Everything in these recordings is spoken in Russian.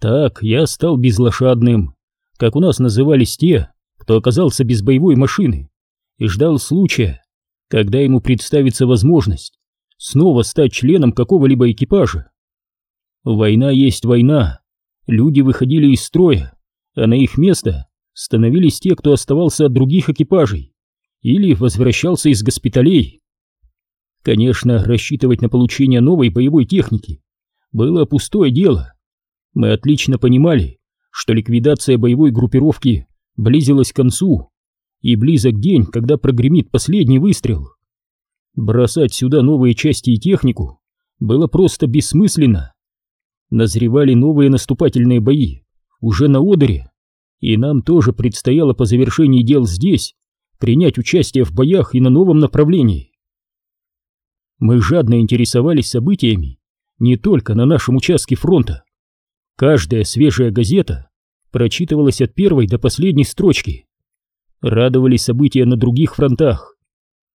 Так я стал безлошадным, как у нас назывались те, кто оказался без боевой машины и ждал случая, когда ему представится возможность снова стать членом какого-либо экипажа. Война есть война, люди выходили из строя, а на их место становились те, кто оставался от других экипажей или возвращался из госпиталей. Конечно, рассчитывать на получение новой боевой техники было пустое дело. Мы отлично понимали, что ликвидация боевой группировки близилась к концу, и близок день, когда прогремит последний выстрел. Бросать сюда новые части и технику было просто бессмысленно. Назревали новые наступательные бои, уже на Одере, и нам тоже предстояло по завершении дел здесь принять участие в боях и на новом направлении. Мы жадно интересовались событиями не только на нашем участке фронта. Каждая свежая газета прочитывалась от первой до последней строчки. Радовались события на других фронтах.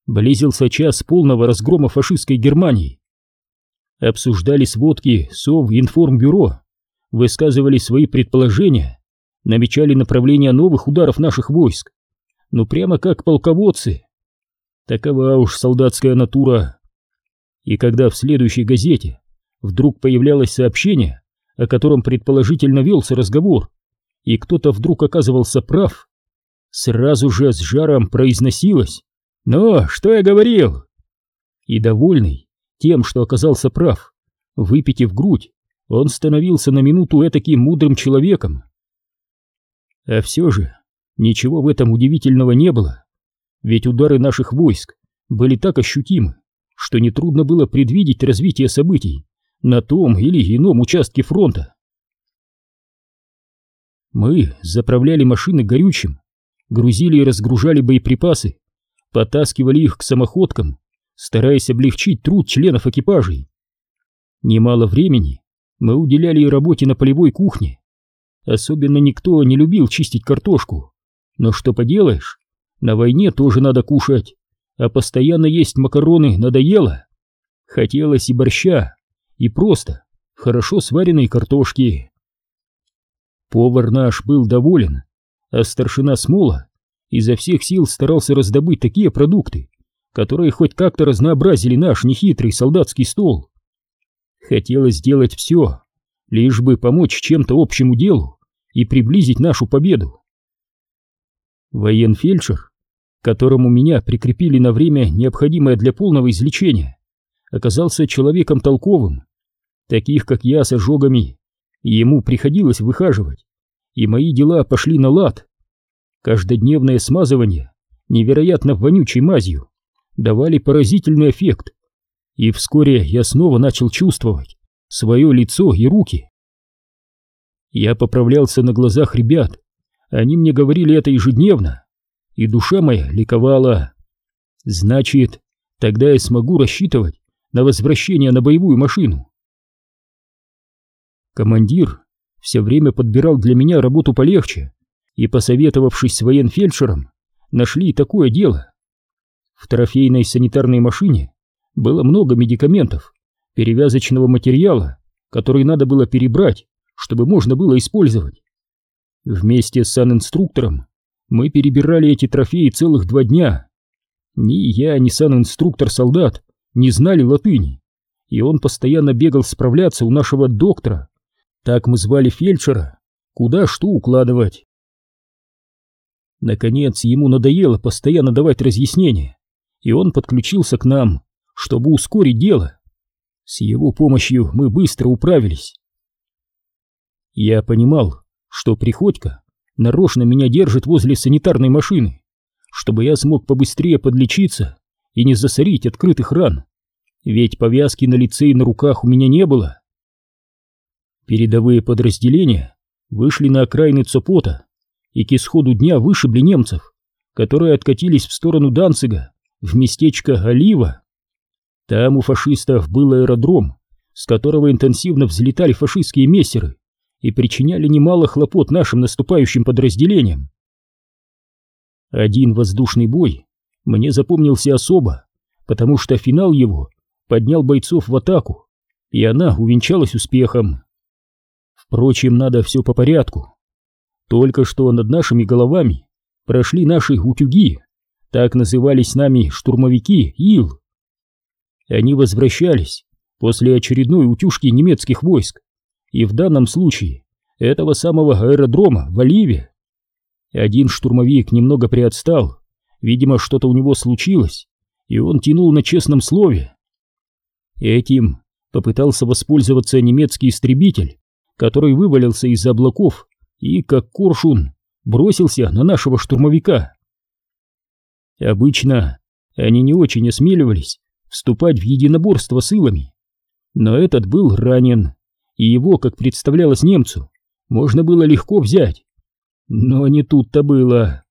Близился час полного разгрома фашистской Германии. Обсуждали сводки СОВ информбюро, высказывали свои предположения, намечали направление новых ударов наших войск. Ну прямо как полководцы. Такова уж солдатская натура. И когда в следующей газете вдруг появлялось сообщение, о котором предположительно велся разговор, и кто-то вдруг оказывался прав, сразу же с жаром произносилось «Ну, что я говорил?» И довольный тем, что оказался прав, выпитив грудь, он становился на минуту этаким мудрым человеком. А все же ничего в этом удивительного не было, ведь удары наших войск были так ощутимы, что нетрудно было предвидеть развитие событий на том или ином участке фронта. Мы заправляли машины горючим, грузили и разгружали боеприпасы, потаскивали их к самоходкам, стараясь облегчить труд членов экипажей. Немало времени мы уделяли и работе на полевой кухне. Особенно никто не любил чистить картошку. Но что поделаешь, на войне тоже надо кушать, а постоянно есть макароны надоело. Хотелось и борща, и просто хорошо сваренной картошки. Повар наш был доволен, а старшина Смола изо всех сил старался раздобыть такие продукты, которые хоть как-то разнообразили наш нехитрый солдатский стол. Хотелось сделать все, лишь бы помочь чем-то общему делу и приблизить нашу победу. Военфельдшер, которому меня прикрепили на время, необходимое для полного излечения, оказался человеком толковым. Таких, как я, с ожогами ему приходилось выхаживать, и мои дела пошли на лад. Каждодневное смазывание невероятно вонючей мазью давали поразительный эффект, и вскоре я снова начал чувствовать свое лицо и руки. Я поправлялся на глазах ребят, они мне говорили это ежедневно, и душа моя ликовала. Значит, тогда я смогу рассчитывать на возвращение на боевую машину. Командир все время подбирал для меня работу полегче, и, посоветовавшись с военфельдшером, нашли такое дело. В трофейной санитарной машине было много медикаментов, перевязочного материала, который надо было перебрать, чтобы можно было использовать. Вместе с санинструктором мы перебирали эти трофеи целых два дня. Ни я, ни санинструктор-солдат не знали латыни, и он постоянно бегал справляться у нашего доктора, так мы звали фельдшера. Куда что укладывать? Наконец, ему надоело постоянно давать разъяснения, и он подключился к нам, чтобы ускорить дело. С его помощью мы быстро управились. Я понимал, что Приходько нарочно меня держит возле санитарной машины, чтобы я смог побыстрее подлечиться и не засорить открытых ран, ведь повязки на лице и на руках у меня не было. Передовые подразделения вышли на окраины Цопота и к исходу дня вышибли немцев, которые откатились в сторону Данцига, в местечко Олива. Там у фашистов был аэродром, с которого интенсивно взлетали фашистские мессеры и причиняли немало хлопот нашим наступающим подразделениям. Один воздушный бой мне запомнился особо, потому что финал его поднял бойцов в атаку, и она увенчалась успехом Впрочем, надо все по порядку. Только что над нашими головами прошли наши утюги, так назывались нами штурмовики Ил. Они возвращались после очередной утюжки немецких войск, и в данном случае этого самого аэродрома в Оливе. Один штурмовик немного приотстал, видимо, что-то у него случилось, и он тянул на честном слове. Этим попытался воспользоваться немецкий истребитель, который вывалился из облаков и, как коршун, бросился на нашего штурмовика. Обычно они не очень осмеливались вступать в единоборство с илами, но этот был ранен, и его, как представлялось немцу, можно было легко взять. Но не тут-то было.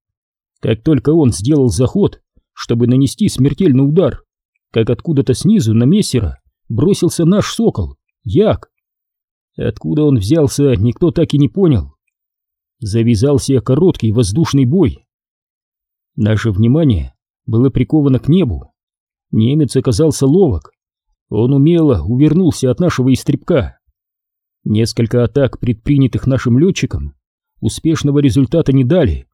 Как только он сделал заход, чтобы нанести смертельный удар, как откуда-то снизу на мессера бросился наш сокол, Як. Откуда он взялся, никто так и не понял. Завязался короткий воздушный бой. Наше внимание было приковано к небу. Немец оказался ловок. Он умело увернулся от нашего истребка. Несколько атак, предпринятых нашим летчиком, успешного результата не дали.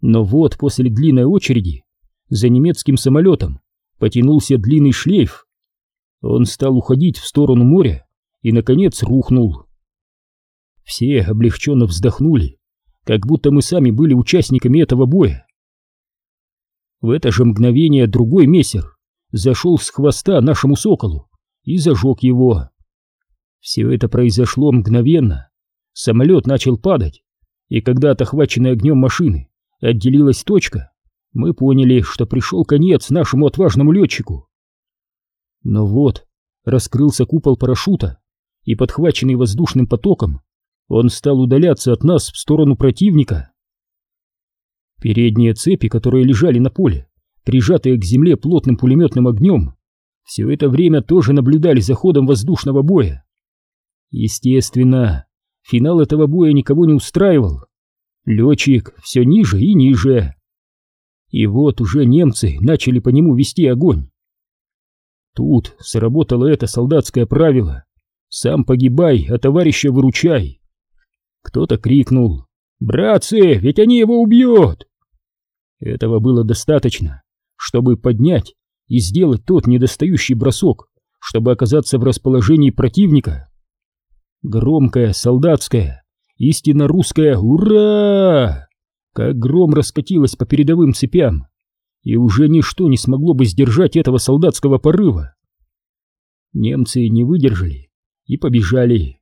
Но вот после длинной очереди за немецким самолетом потянулся длинный шлейф. Он стал уходить в сторону моря и, наконец, рухнул. Все облегченно вздохнули, как будто мы сами были участниками этого боя. В это же мгновение другой мессер зашел с хвоста нашему соколу и зажег его. Все это произошло мгновенно. Самолет начал падать, и когда от охваченной огнем машины отделилась точка, мы поняли, что пришел конец нашему отважному летчику. Но вот раскрылся купол парашюта, и, подхваченный воздушным потоком, он стал удаляться от нас в сторону противника. Передние цепи, которые лежали на поле, прижатые к земле плотным пулеметным огнем, все это время тоже наблюдали за ходом воздушного боя. Естественно, финал этого боя никого не устраивал. Летчик все ниже и ниже. И вот уже немцы начали по нему вести огонь. Тут сработало это солдатское правило «Сам погибай, а товарища выручай». Кто-то крикнул «Братцы, ведь они его убьют!» Этого было достаточно, чтобы поднять и сделать тот недостающий бросок, чтобы оказаться в расположении противника. Громкое, солдатское, истинно русское «Ура!» Как гром раскатилось по передовым цепям, и уже ничто не смогло бы сдержать этого солдатского порыва. Немцы не выдержали и побежали,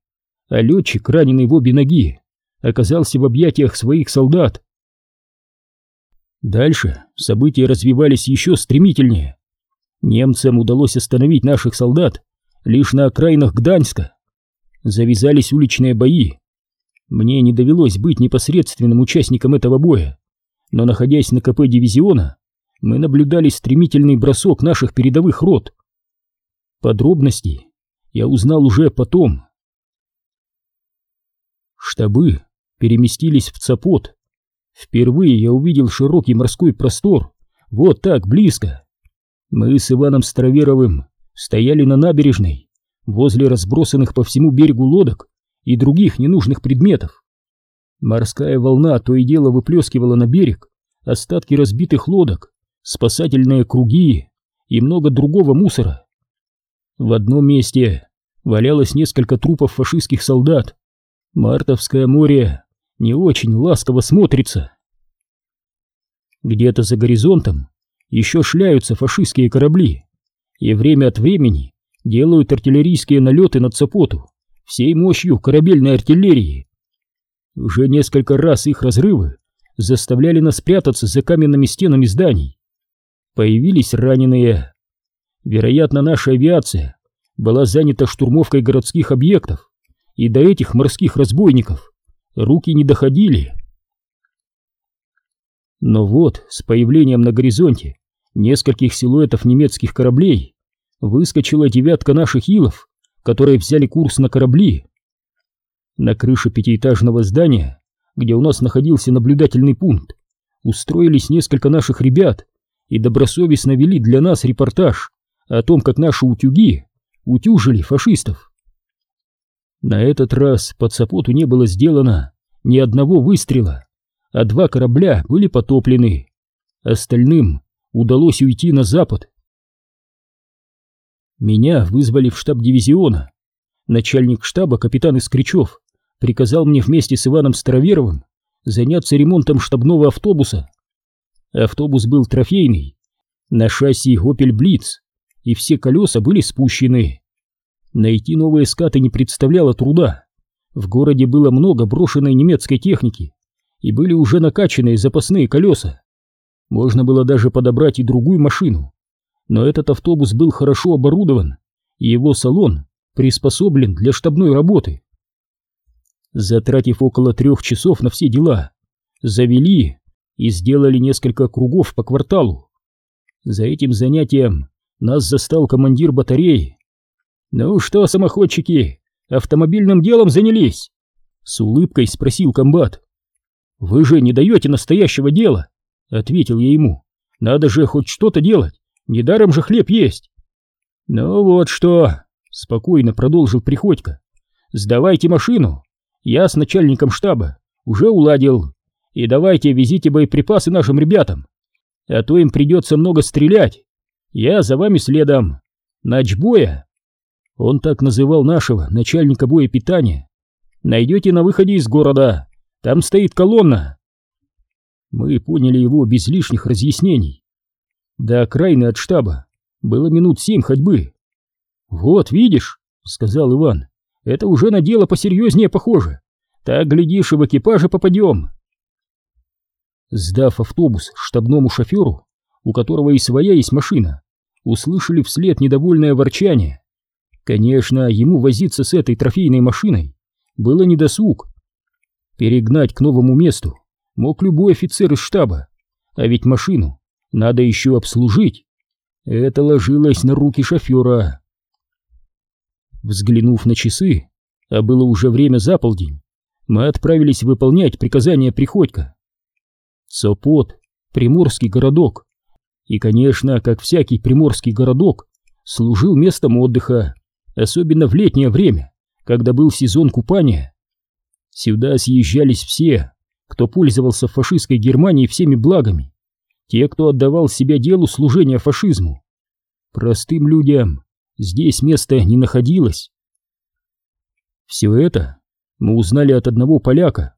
а летчик, раненый в обе ноги, оказался в объятиях своих солдат. Дальше события развивались еще стремительнее. Немцам удалось остановить наших солдат лишь на окраинах Гданьска. Завязались уличные бои, мне не довелось быть непосредственным участником этого боя, но находясь на КП дивизиона, мы наблюдали стремительный бросок наших передовых рот. Подробности я узнал уже потом. Штабы переместились в Цапот. Впервые я увидел широкий морской простор, вот так близко. Мы с Иваном Староверовым стояли на набережной, возле разбросанных по всему берегу лодок и других ненужных предметов. Морская волна то и дело выплескивала на берег остатки разбитых лодок, спасательные круги и много другого мусора. В одном месте валялось несколько трупов фашистских солдат. Мартовское море не очень ласково смотрится. Где-то за горизонтом еще шляются фашистские корабли и время от времени делают артиллерийские налеты над Цапоту всей мощью корабельной артиллерии. Уже несколько раз их разрывы заставляли нас спрятаться за каменными стенами зданий. Появились раненые. Вероятно, наша авиация была занята штурмовкой городских объектов, и до этих морских разбойников руки не доходили. Но вот, с появлением на горизонте нескольких силуэтов немецких кораблей, выскочила девятка наших илов которые взяли курс на корабли. На крыше пятиэтажного здания, где у нас находился наблюдательный пункт, устроились несколько наших ребят и добросовестно вели для нас репортаж о том, как наши утюги утюжили фашистов. На этот раз под Сапоту не было сделано ни одного выстрела, а два корабля были потоплены. Остальным удалось уйти на запад. Меня вызвали в штаб дивизиона. Начальник штаба, капитан Искричев, приказал мне вместе с Иваном Староверовым заняться ремонтом штабного автобуса. Автобус был трофейный, на шасси Opel Blitz, и все колеса были спущены. Найти новые скаты не представляло труда. В городе было много брошенной немецкой техники, и были уже накачанные запасные колеса. Можно было даже подобрать и другую машину. Но этот автобус был хорошо оборудован, и его салон приспособлен для штабной работы. Затратив около трех часов на все дела, завели и сделали несколько кругов по кварталу. За этим занятием нас застал командир батареи. «Ну что, самоходчики, автомобильным делом занялись?» С улыбкой спросил комбат. «Вы же не даете настоящего дела», — ответил я ему. «Надо же хоть что-то делать, недаром же хлеб есть». «Ну вот что», — спокойно продолжил Приходько. «Сдавайте машину, я с начальником штаба уже уладил. И давайте везите боеприпасы нашим ребятам, а то им придется много стрелять. Я за вами следом. Ночбоя. Он так называл нашего начальника боепитания. Найдете на выходе из города. Там стоит колонна. Мы поняли его без лишних разъяснений. До окраины от штаба было минут семь ходьбы. «Вот, видишь», — сказал Иван, это уже на дело посерьезнее похоже. Так, глядишь, и в экипаже попадем. Сдав автобус штабному шоферу, у которого и своя есть машина, услышали вслед недовольное ворчание. Конечно, ему возиться с этой трофейной машиной было недосуг. Перегнать к новому месту мог любой офицер из штаба, а ведь машину надо еще обслужить. Это ложилось на руки шофера. Взглянув на часы, а было уже время за полдень, мы отправились выполнять приказания Приходько. Сопот — приморский городок, и, конечно, как всякий приморский городок, служил местом отдыха, особенно в летнее время, когда был сезон купания. Сюда съезжались все, кто пользовался фашистской Германии всеми благами, те, кто отдавал себя делу служения фашизму. Простым людям здесь места не находилось. Все это мы узнали от одного поляка,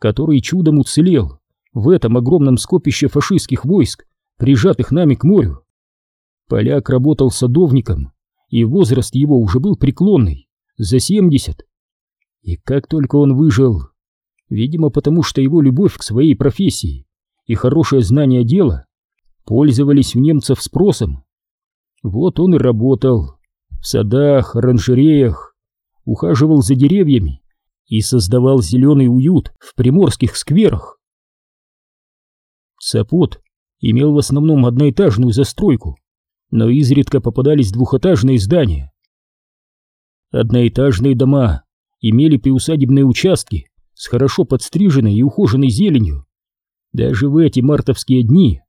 который чудом уцелел в этом огромном скопище фашистских войск, прижатых нами к морю. Поляк работал садовником, и возраст его уже был преклонный, за семьдесят. И как только он выжил, видимо, потому что его любовь к своей профессии и хорошее знание дела пользовались у немцев спросом. Вот он и работал, в садах, оранжереях, ухаживал за деревьями и создавал зеленый уют в приморских скверах. Сапот имел в основном одноэтажную застройку, но изредка попадались двухэтажные здания. Одноэтажные дома имели приусадебные участки с хорошо подстриженной и ухоженной зеленью. Даже в эти мартовские дни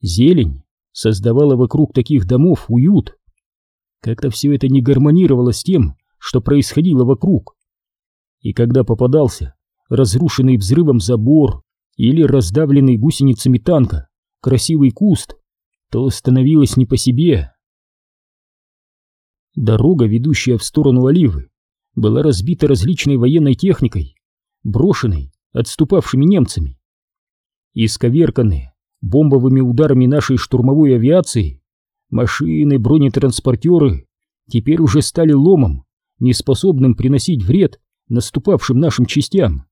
зелень создавала вокруг таких домов уют. Как-то все это не гармонировало с тем, что происходило вокруг. И когда попадался разрушенный взрывом забор или раздавленный гусеницами танка красивый куст, то становилось не по себе. Дорога, ведущая в сторону Оливы, была разбита различной военной техникой, брошенной отступавшими немцами. Исковерканные бомбовыми ударами нашей штурмовой авиации Машины, бронетранспортеры теперь уже стали ломом, неспособным приносить вред наступавшим нашим частям.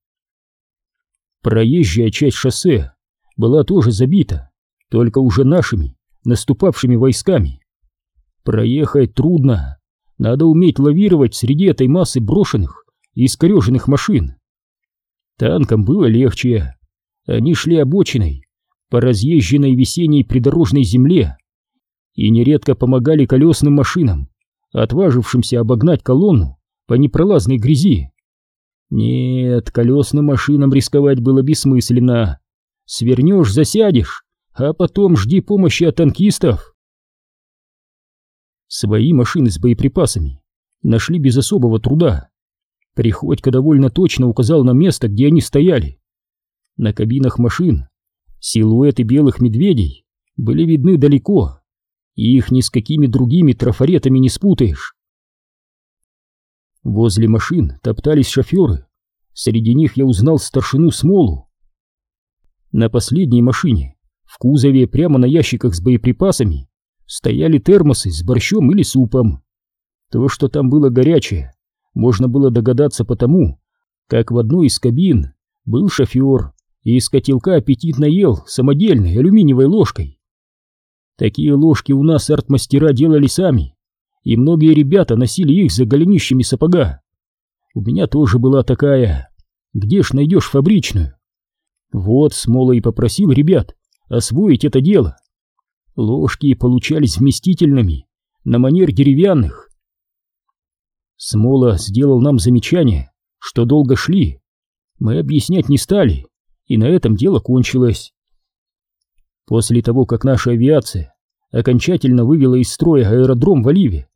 Проезжая часть шоссе была тоже забита, только уже нашими, наступавшими войсками. Проехать трудно, надо уметь лавировать среди этой массы брошенных и искореженных машин. Танкам было легче, они шли обочиной по разъезженной весенней придорожной земле, и нередко помогали колесным машинам, отважившимся обогнать колонну по непролазной грязи. Нет, колесным машинам рисковать было бессмысленно. Свернешь, засядешь, а потом жди помощи от танкистов. Свои машины с боеприпасами нашли без особого труда. Приходько довольно точно указал на место, где они стояли. На кабинах машин силуэты белых медведей были видны далеко, и их ни с какими другими трафаретами не спутаешь. Возле машин топтались шоферы. Среди них я узнал старшину Смолу. На последней машине, в кузове прямо на ящиках с боеприпасами, стояли термосы с борщом или супом. То, что там было горячее, можно было догадаться потому, как в одной из кабин был шофер и из котелка аппетитно ел самодельной алюминиевой ложкой. Такие ложки у нас артмастера делали сами, и многие ребята носили их за голенищами сапога. У меня тоже была такая. Где ж найдешь фабричную? Вот Смола и попросил ребят освоить это дело. Ложки получались вместительными, на манер деревянных. Смола сделал нам замечание, что долго шли. Мы объяснять не стали, и на этом дело кончилось. После того, как наша авиация окончательно вывела из строя аэродром в Оливе,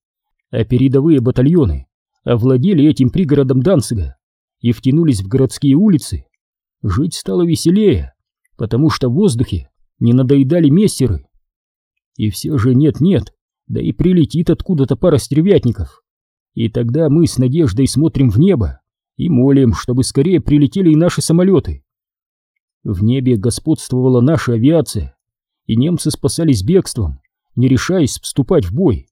а передовые батальоны овладели этим пригородом Данцига и втянулись в городские улицы, жить стало веселее, потому что в воздухе не надоедали мессеры. И все же нет-нет, да и прилетит откуда-то пара стервятников. И тогда мы с надеждой смотрим в небо и молим, чтобы скорее прилетели и наши самолеты. В небе господствовала наша авиация, и немцы спасались бегством, не решаясь вступать в бой.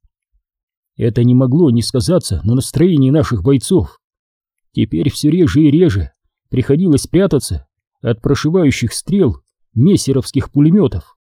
Это не могло не сказаться на настроении наших бойцов. Теперь все реже и реже приходилось прятаться от прошивающих стрел мессеровских пулеметов.